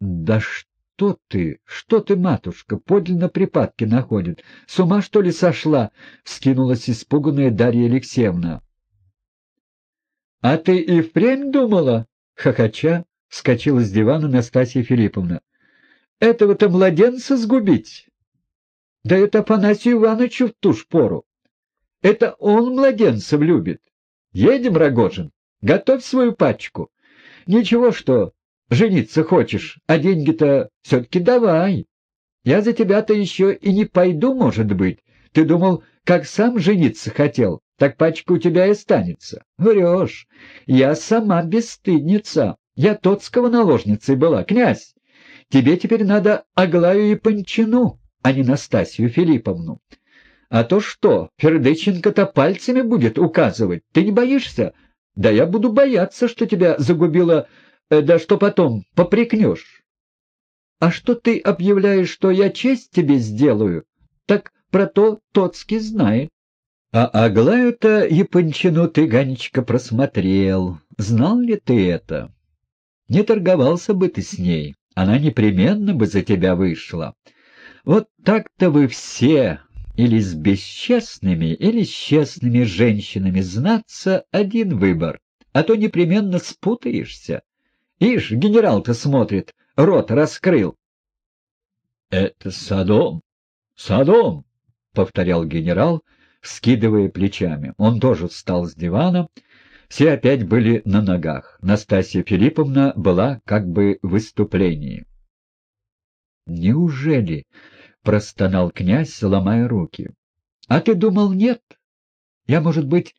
Да что ты, что ты, матушка, подлинно припадки находит. С ума, что ли, сошла? — вскинулась испуганная Дарья Алексеевна. — А ты и впрямь думала? — хохоча вскочила с дивана Настасья Филипповна. — Этого-то младенца сгубить? Да это Афанасию Ивановичу в ту ж пору. Это он младенцев любит. Едем, Рогожин, готовь свою пачку. Ничего, что жениться хочешь, а деньги-то все-таки давай. Я за тебя-то еще и не пойду, может быть. Ты думал, как сам жениться хотел, так пачка у тебя и останется. Врешь. Я сама бесстыдница. Я Тоцкого наложницей была, князь. Тебе теперь надо Аглаю и Панчину, а не Настасью Филипповну. А то что, Фердыченко-то пальцами будет указывать. Ты не боишься? Да я буду бояться, что тебя загубила да что потом, попрекнешь. А что ты объявляешь, что я честь тебе сделаю, так про то Тоцкий знает. А Аглаю-то Япончину ты, Ганечка, просмотрел. Знал ли ты это? Не торговался бы ты с ней, она непременно бы за тебя вышла. Вот так-то вы все, или с бесчестными, или с честными женщинами, знаться один выбор, а то непременно спутаешься. Ишь, генерал-то смотрит, рот раскрыл. — Это Садом, Садом, — повторял генерал, скидывая плечами. Он тоже встал с дивана. Все опять были на ногах. Настасья Филипповна была как бы в выступлении. «Неужели?» — простонал князь, ломая руки. «А ты думал, нет? Я, может быть,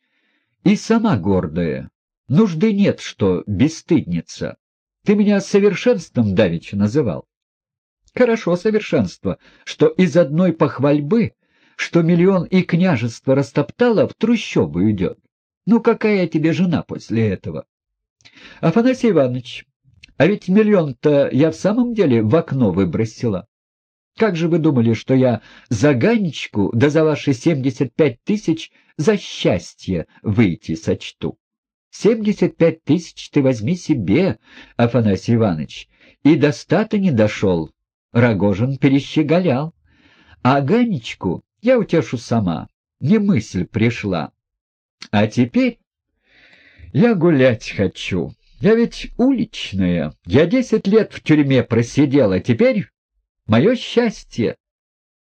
и сама гордая. Нужды нет, что бесстыдница. Ты меня совершенством давеча называл. Хорошо совершенство, что из одной похвальбы, что миллион и княжество растоптало, в трущобу идет. Ну какая тебе жена после этого? Афанасий Иванович, а ведь миллион-то я в самом деле в окно выбросила. Как же вы думали, что я за Ганечку, да за ваши семьдесят пять тысяч за счастье выйти сочту? Семьдесят пять тысяч ты возьми себе, Афанасий Иванович, и до ста-то не дошел. Рогожин перещеголял. А Ганечку я утешу сама, не мысль пришла. А теперь я гулять хочу. Я ведь уличная. Я десять лет в тюрьме просидела. Теперь мое счастье.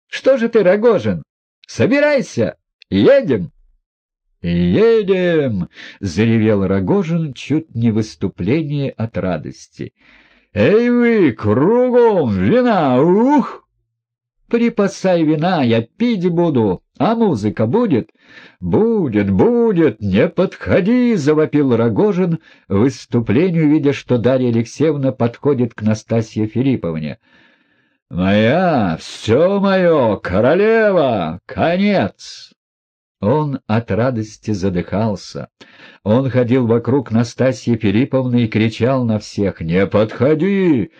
Что же ты, Рогожин, собирайся, едем. «Едем!» — заревел Рогожин чуть не выступление от радости. «Эй вы, кругом вина! Ух!» «Припасай вина, я пить буду, а музыка будет?» «Будет, будет, не подходи!» — завопил Рогожин выступлению, видя, что Дарья Алексеевна подходит к Настасье Филипповне. «Моя, все мое, королева, конец!» Он от радости задыхался. Он ходил вокруг Настасьи Филипповны и кричал на всех «Не подходи!».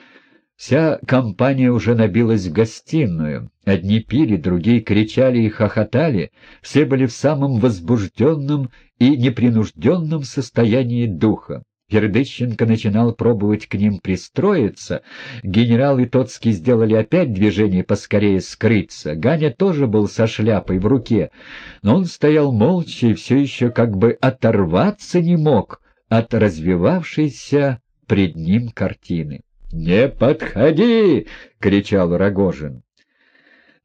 Вся компания уже набилась в гостиную. Одни пили, другие кричали и хохотали. Все были в самом возбужденном и непринужденном состоянии духа. Передыщенко начинал пробовать к ним пристроиться. Генерал и Тоцкий сделали опять движение поскорее скрыться. Ганя тоже был со шляпой в руке, но он стоял молча и все еще как бы оторваться не мог от развивавшейся пред ним картины. «Не подходи!» — кричал Рогожин.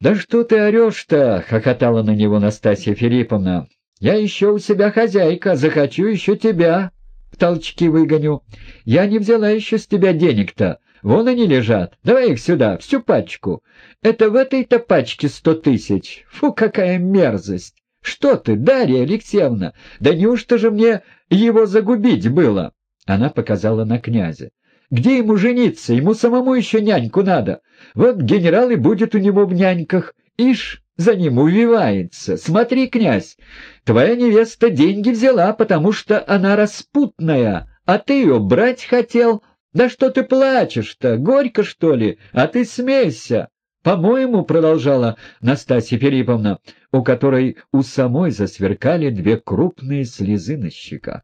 «Да что ты орешь-то?» — хохотала на него Настасья Филипповна. «Я еще у себя хозяйка, захочу еще тебя» толчки выгоню. Я не взяла еще с тебя денег-то. Вон они лежат. Давай их сюда, всю пачку. Это в этой-то пачке сто тысяч. Фу, какая мерзость! Что ты, Дарья Алексеевна? Да неужто же мне его загубить было? Она показала на князя. Где ему жениться? Ему самому еще няньку надо. Вот генерал и будет у него в няньках. Ишь, за ним увивается. Смотри, князь, твоя невеста деньги взяла, потому что она распутная, а ты ее брать хотел. Да что ты плачешь-то? Горько, что ли? А ты смейся. По-моему, продолжала Настасья Филипповна, у которой у самой засверкали две крупные слезы на щеках.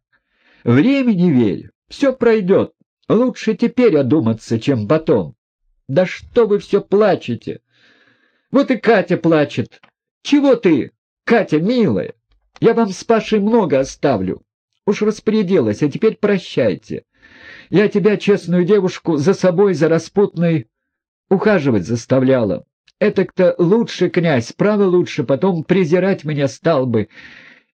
Времени верь, все пройдет. Лучше теперь одуматься, чем потом. Да что вы все плачете? Вот и Катя плачет. Чего ты, Катя, милая? Я вам с Пашей много оставлю. Уж распорядилась, а теперь прощайте. Я тебя, честную девушку, за собой, за распутной, ухаживать заставляла. Это-то лучше, князь, право лучше, потом презирать меня стал бы.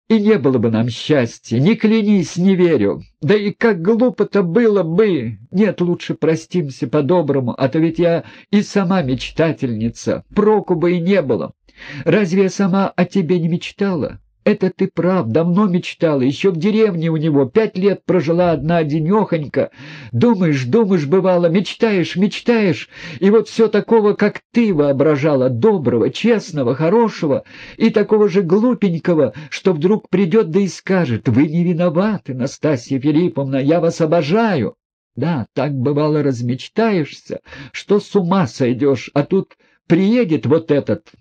И не было бы нам счастья, не клянись, не верю. Да и как глупо-то было бы. Нет, лучше простимся по-доброму, а то ведь я и сама мечтательница, проку бы и не было. Разве я сама о тебе не мечтала? Это ты прав, давно мечтала, еще в деревне у него, пять лет прожила одна денехонька. Думаешь, думаешь, бывало, мечтаешь, мечтаешь, и вот все такого, как ты воображала, доброго, честного, хорошего, и такого же глупенького, что вдруг придет да и скажет, вы не виноваты, Настасья Филипповна, я вас обожаю. Да, так бывало размечтаешься, что с ума сойдешь, а тут приедет вот этот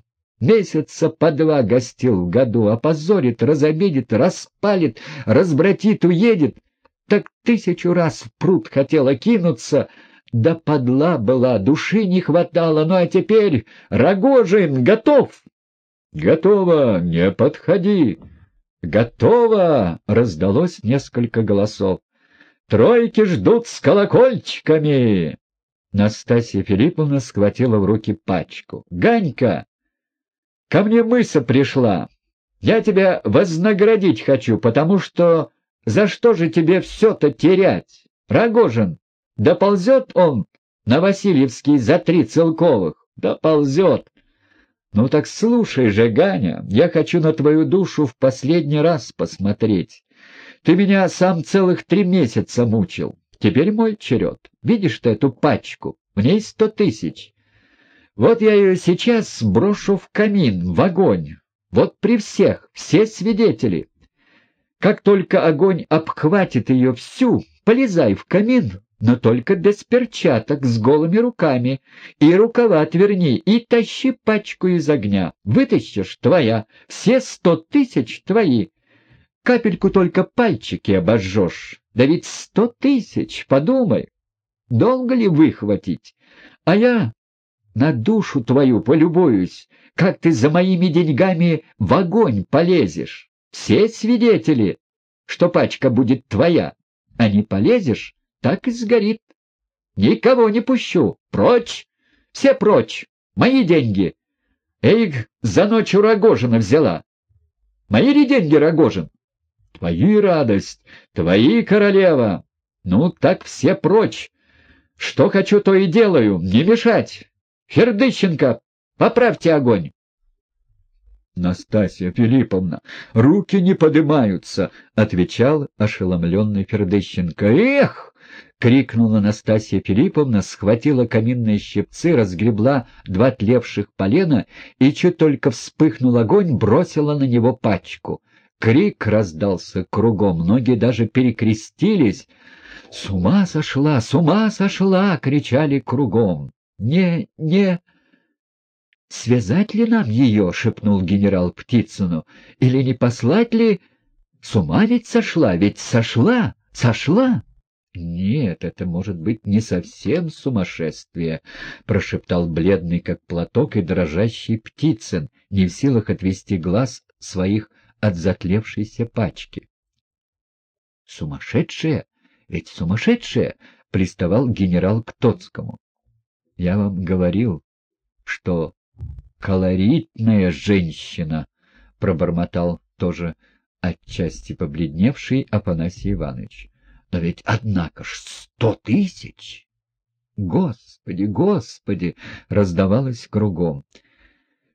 Месяца по два гостил в году, опозорит, разобедит, распалит, разбратит, уедет. Так тысячу раз в пруд хотела кинуться, да подла была, души не хватало. Ну а теперь Рогожин готов. Готово, не подходи. Готово, раздалось несколько голосов. Тройки ждут с колокольчиками. Настасья Филипповна схватила в руки пачку. «Ганька, Ко мне мыса пришла. Я тебя вознаградить хочу, потому что за что же тебе все-то терять? Рогожин, доползет он на Васильевский за три целковых? Доползет. Ну так слушай же, Ганя, я хочу на твою душу в последний раз посмотреть. Ты меня сам целых три месяца мучил. Теперь мой черед. Видишь ты эту пачку? В ней сто тысяч. Вот я ее сейчас брошу в камин, в огонь. Вот при всех, все свидетели. Как только огонь обхватит ее всю, полезай в камин, но только без перчаток, с голыми руками. И рукава отверни, и тащи пачку из огня. Вытащишь — твоя, все сто тысяч твои. Капельку только пальчики обожжешь. Да ведь сто тысяч, подумай. Долго ли выхватить? А я на душу твою полюбуюсь, как ты за моими деньгами в огонь полезешь. Все свидетели, что пачка будет твоя, а не полезешь, так и сгорит. Никого не пущу. Прочь! Все прочь! Мои деньги! Эйг за ночь у Рогожина взяла. Мои ли деньги, Рогожин? Твои радость, твои, королева. Ну, так все прочь. Что хочу, то и делаю, не мешать. Фердыщенко, поправьте огонь. Настасья Филипповна, руки не поднимаются, — отвечал ошеломленный Фердыщенко. Эх! — крикнула Настасья Филипповна, схватила каминные щипцы, разгребла два тлевших полена и, чуть только вспыхнул огонь, бросила на него пачку. Крик раздался кругом, многие даже перекрестились. «С ума сошла! С ума сошла!» — кричали кругом. Не, не... «Связать ли нам ее?» — шепнул генерал Птицыну. «Или не послать ли? С ума ведь сошла, ведь сошла, сошла!» «Нет, это может быть не совсем сумасшествие», — прошептал бледный, как платок, и дрожащий Птицын, не в силах отвести глаз своих от затлевшейся пачки. «Сумасшедшая? Ведь сумасшедшая!» — приставал генерал к Тоцкому. Я вам говорил, что колоритная женщина, — пробормотал тоже отчасти побледневший Афанасий Иванович. Но ведь, однако ж, сто тысяч! Господи, Господи! — раздавалось кругом.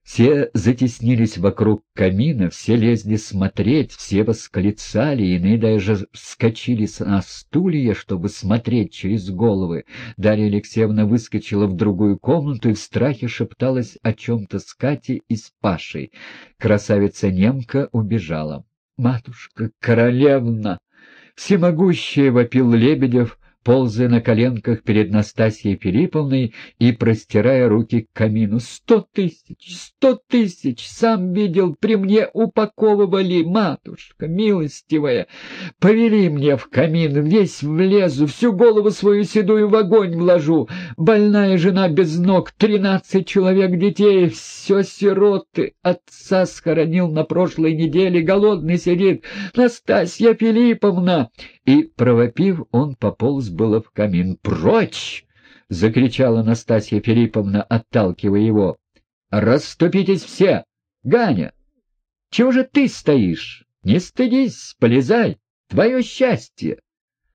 Все затеснились вокруг камина, все лезли смотреть, все восклицали, иные даже вскочили на стулья, чтобы смотреть через головы. Дарья Алексеевна выскочила в другую комнату и в страхе шепталась о чем-то с Катей и с Пашей. Красавица-немка убежала. «Матушка, королевна!» Всемогущая вопил Лебедев, ползая на коленках перед Настасьей Филипповной и простирая руки к камину. «Сто тысяч! Сто тысяч! Сам видел, при мне упаковывали, матушка, милостивая! Повели мне в камин, весь влезу, всю голову свою седую в огонь вложу! больная жена без ног, тринадцать человек детей, все сироты. Отца схоронил на прошлой неделе, голодный сидит. Настасья Филипповна!» И, провопив, он пополз было в камин. «Прочь!» — закричала Настасья Филипповна, отталкивая его. «Расступитесь все! Ганя! Чего же ты стоишь? Не стыдись, полезай! Твое счастье!»